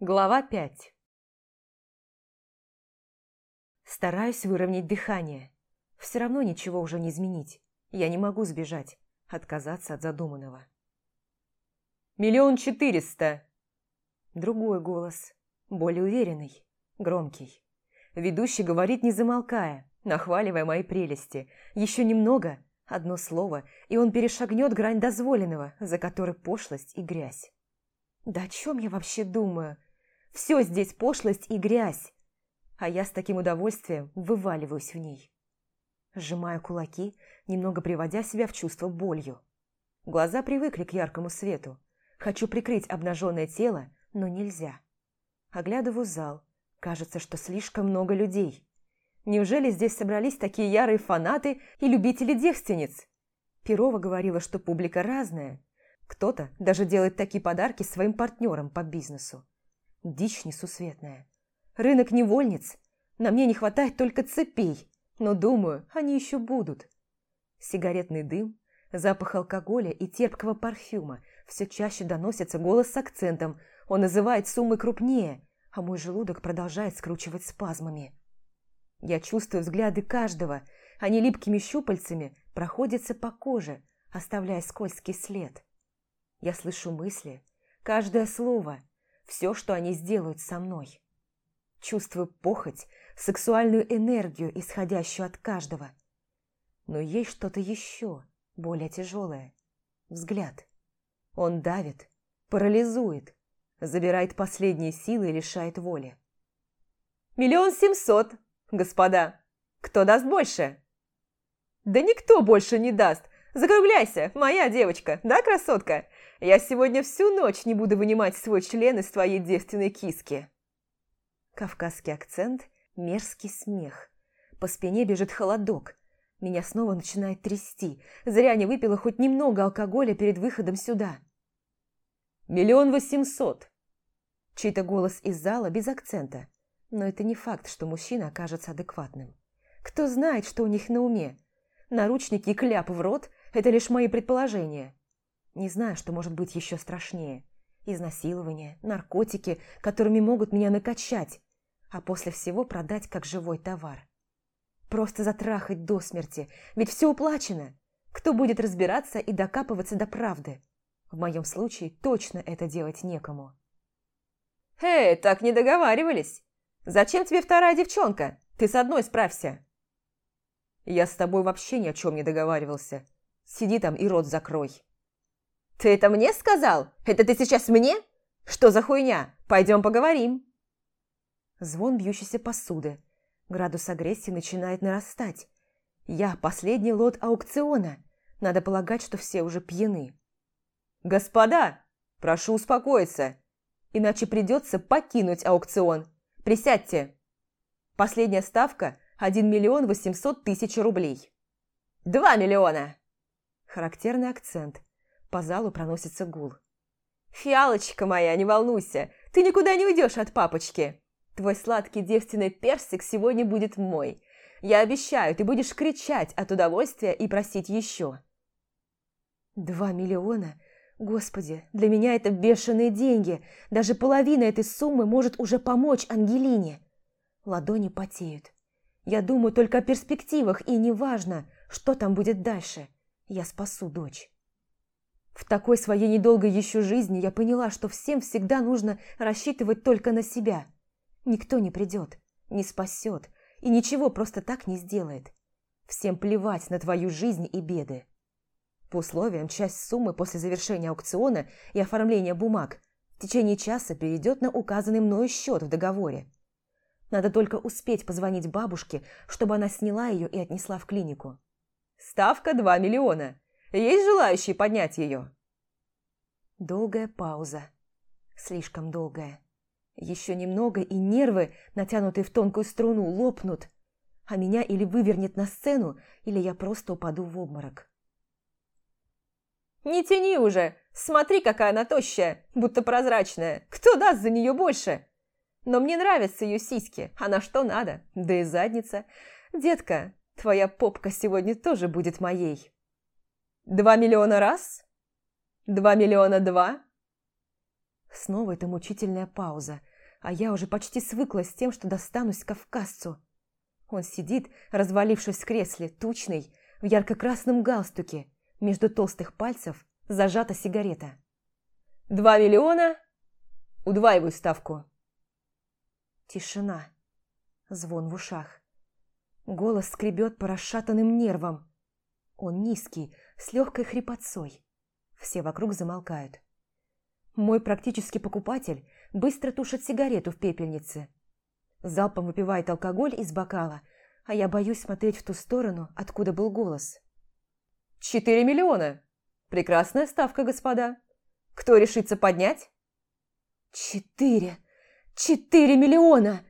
Глава 5 Стараюсь выровнять дыхание. Все равно ничего уже не изменить. Я не могу сбежать, отказаться от задуманного. «Миллион четыреста!» Другой голос, более уверенный, громкий. Ведущий говорит, не замолкая, нахваливая мои прелести. Еще немного, одно слово, и он перешагнет грань дозволенного, за которой пошлость и грязь. Да о чем я вообще думаю? Все здесь пошлость и грязь, а я с таким удовольствием вываливаюсь в ней. Сжимаю кулаки, немного приводя себя в чувство болью. Глаза привыкли к яркому свету. Хочу прикрыть обнаженное тело, но нельзя. Оглядываю зал. Кажется, что слишком много людей. Неужели здесь собрались такие ярые фанаты и любители девственниц? Перова говорила, что публика разная. Кто-то даже делает такие подарки своим партнерам по бизнесу. Дичь несусветная. Рынок невольниц. На мне не хватает только цепей, но, думаю, они еще будут. Сигаретный дым, запах алкоголя и терпкого парфюма. Все чаще доносится голос с акцентом. Он называет суммы крупнее, а мой желудок продолжает скручивать спазмами. Я чувствую взгляды каждого. Они липкими щупальцами проходятся по коже, оставляя скользкий след. Я слышу мысли, каждое слово, все, что они сделают со мной. Чувствую похоть, сексуальную энергию, исходящую от каждого. Но есть что-то еще, более тяжелое. Взгляд. Он давит, парализует, забирает последние силы и лишает воли. «Миллион семьсот, господа! Кто даст больше?» «Да никто больше не даст! Закругляйся, моя девочка, да, красотка? Я сегодня всю ночь не буду вынимать свой член из твоей девственной киски!» Кавказский акцент, мерзкий смех. По спине бежит холодок. Меня снова начинает трясти. Зря не выпила хоть немного алкоголя перед выходом сюда. «Миллион восемьсот!» Чей-то голос из зала без акцента. Но это не факт, что мужчина окажется адекватным. Кто знает, что у них на уме? Наручники и кляп в рот – это лишь мои предположения. Не знаю, что может быть еще страшнее. Изнасилование, наркотики, которыми могут меня накачать а после всего продать как живой товар. Просто затрахать до смерти, ведь все уплачено. Кто будет разбираться и докапываться до правды? В моем случае точно это делать некому. «Эй, так не договаривались! Зачем тебе вторая девчонка? Ты с одной справься!» «Я с тобой вообще ни о чем не договаривался. Сиди там и рот закрой!» «Ты это мне сказал? Это ты сейчас мне? Что за хуйня? Пойдем поговорим!» Звон бьющейся посуды. Градус агрессии начинает нарастать. Я последний лот аукциона. Надо полагать, что все уже пьяны. «Господа, прошу успокоиться, иначе придется покинуть аукцион. Присядьте. Последняя ставка – 1 миллион 800 тысяч рублей». «Два миллиона!» Характерный акцент. По залу проносится гул. «Фиалочка моя, не волнуйся, ты никуда не уйдешь от папочки. Твой сладкий девственный персик сегодня будет мой. Я обещаю, ты будешь кричать от удовольствия и просить еще. Два миллиона? Господи, для меня это бешеные деньги. Даже половина этой суммы может уже помочь Ангелине. Ладони потеют. Я думаю только о перспективах, и неважно, что там будет дальше. Я спасу дочь. В такой своей недолгой еще жизни я поняла, что всем всегда нужно рассчитывать только на себя – Никто не придет, не спасет и ничего просто так не сделает. Всем плевать на твою жизнь и беды. По условиям, часть суммы после завершения аукциона и оформления бумаг в течение часа перейдет на указанный мною счет в договоре. Надо только успеть позвонить бабушке, чтобы она сняла ее и отнесла в клинику. Ставка 2 миллиона. Есть желающие поднять ее? Долгая пауза. Слишком долгая. Еще немного, и нервы, натянутые в тонкую струну, лопнут, а меня или вывернет на сцену, или я просто упаду в обморок. «Не тяни уже! Смотри, какая она тощая, будто прозрачная! Кто даст за нее больше?» «Но мне нравятся ее сиськи, а на что надо? Да и задница. Детка, твоя попка сегодня тоже будет моей». «Два миллиона раз? Два миллиона два?» Снова эта мучительная пауза, а я уже почти свыклась с тем, что достанусь кавказцу. Он сидит, развалившись в кресле, тучный, в ярко-красном галстуке, между толстых пальцев зажата сигарета. «Два миллиона? Удваиваю ставку». Тишина. Звон в ушах. Голос скребет по расшатанным нервам. Он низкий, с легкой хрипотцой. Все вокруг замолкают. Мой практический покупатель быстро тушит сигарету в пепельнице. Залпом выпивает алкоголь из бокала, а я боюсь смотреть в ту сторону, откуда был голос. «Четыре миллиона! Прекрасная ставка, господа! Кто решится поднять?» «Четыре! Четыре миллиона!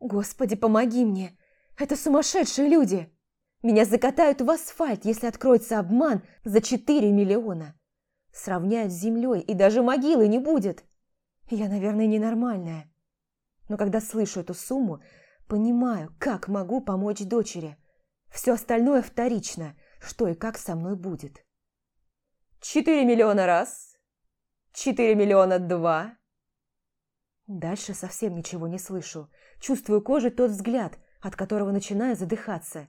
Господи, помоги мне! Это сумасшедшие люди! Меня закатают в асфальт, если откроется обман за четыре миллиона!» Сравняют с землей, и даже могилы не будет. Я, наверное, ненормальная. Но когда слышу эту сумму, понимаю, как могу помочь дочери. Все остальное вторично, что и как со мной будет. Четыре миллиона раз. Четыре миллиона два. Дальше совсем ничего не слышу. Чувствую кожей тот взгляд, от которого начинаю задыхаться.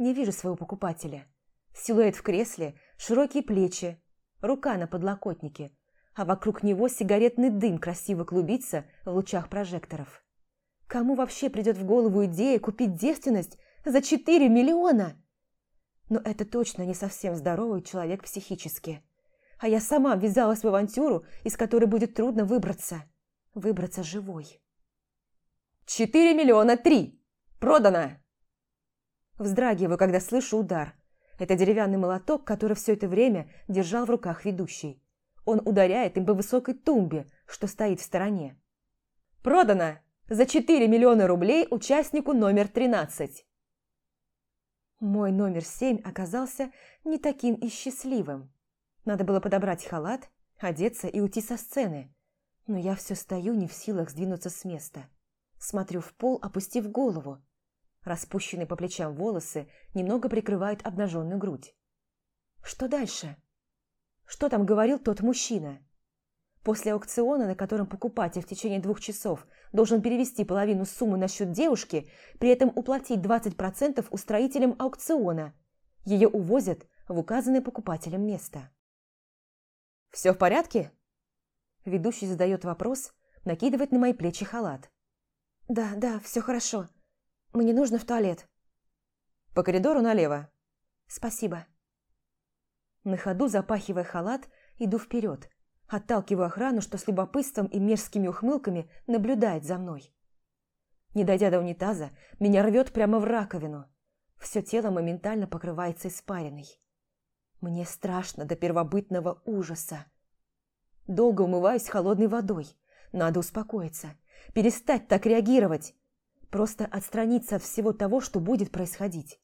Не вижу своего покупателя. Силуэт в кресле, широкие плечи, рука на подлокотнике, а вокруг него сигаретный дым красиво клубится в лучах прожекторов. Кому вообще придет в голову идея купить девственность за 4 миллиона? Но это точно не совсем здоровый человек психически. А я сама ввязалась в авантюру, из которой будет трудно выбраться. Выбраться живой. «Четыре миллиона три! Продано!» Вздрагиваю, когда слышу удар, это деревянный молоток, который все это время держал в руках ведущий. Он ударяет им по высокой тумбе, что стоит в стороне. «Продано! За 4 миллиона рублей участнику номер 13!» Мой номер 7 оказался не таким и счастливым. Надо было подобрать халат, одеться и уйти со сцены. Но я все стою не в силах сдвинуться с места. Смотрю в пол, опустив голову. Распущенные по плечам волосы немного прикрывают обнаженную грудь. Что дальше? Что там говорил тот мужчина? После аукциона, на котором покупатель в течение двух часов должен перевести половину суммы на счет девушки, при этом уплатить 20% устроителям аукциона, ее увозят в указанное покупателем место. «Все в порядке?» Ведущий задает вопрос, накидывает на мои плечи халат. «Да, да, все хорошо. Мне нужно в туалет. По коридору налево. Спасибо. На ходу, запахивая халат, иду вперед. Отталкиваю охрану, что с любопытством и мерзкими ухмылками наблюдает за мной. Не дойдя до унитаза, меня рвет прямо в раковину. Все тело моментально покрывается испариной. Мне страшно до первобытного ужаса. Долго умываюсь холодной водой. Надо успокоиться. Перестать так реагировать. Просто отстраниться от всего того, что будет происходить.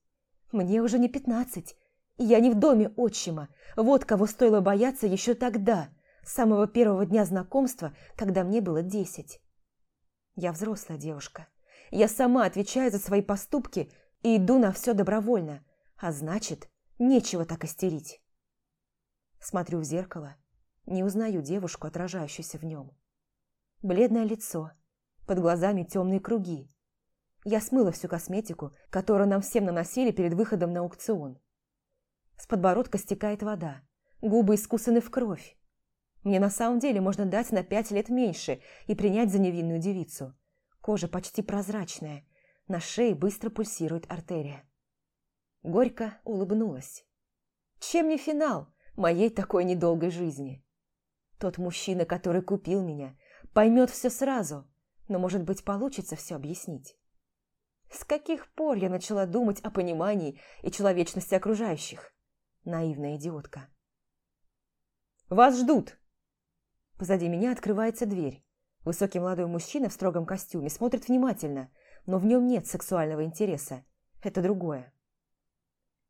Мне уже не пятнадцать, и я не в доме отчима. Вот кого стоило бояться еще тогда, с самого первого дня знакомства, когда мне было десять. Я взрослая девушка. Я сама отвечаю за свои поступки и иду на все добровольно, а значит, нечего так истерить. Смотрю в зеркало, не узнаю девушку, отражающуюся в нем. Бледное лицо, под глазами темные круги, я смыла всю косметику, которую нам всем наносили перед выходом на аукцион. С подбородка стекает вода, губы искусаны в кровь. Мне на самом деле можно дать на пять лет меньше и принять за невинную девицу. Кожа почти прозрачная, на шее быстро пульсирует артерия. Горько улыбнулась. Чем не финал моей такой недолгой жизни? Тот мужчина, который купил меня, поймет все сразу, но, может быть, получится все объяснить. С каких пор я начала думать о понимании и человечности окружающих? Наивная идиотка. «Вас ждут!» Позади меня открывается дверь. Высокий молодой мужчина в строгом костюме смотрит внимательно, но в нем нет сексуального интереса. Это другое.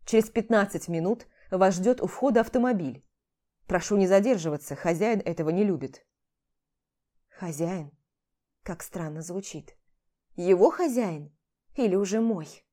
Через пятнадцать минут вас ждет у входа автомобиль. Прошу не задерживаться, хозяин этого не любит. Хозяин? Как странно звучит. Его хозяин? Или уже мой?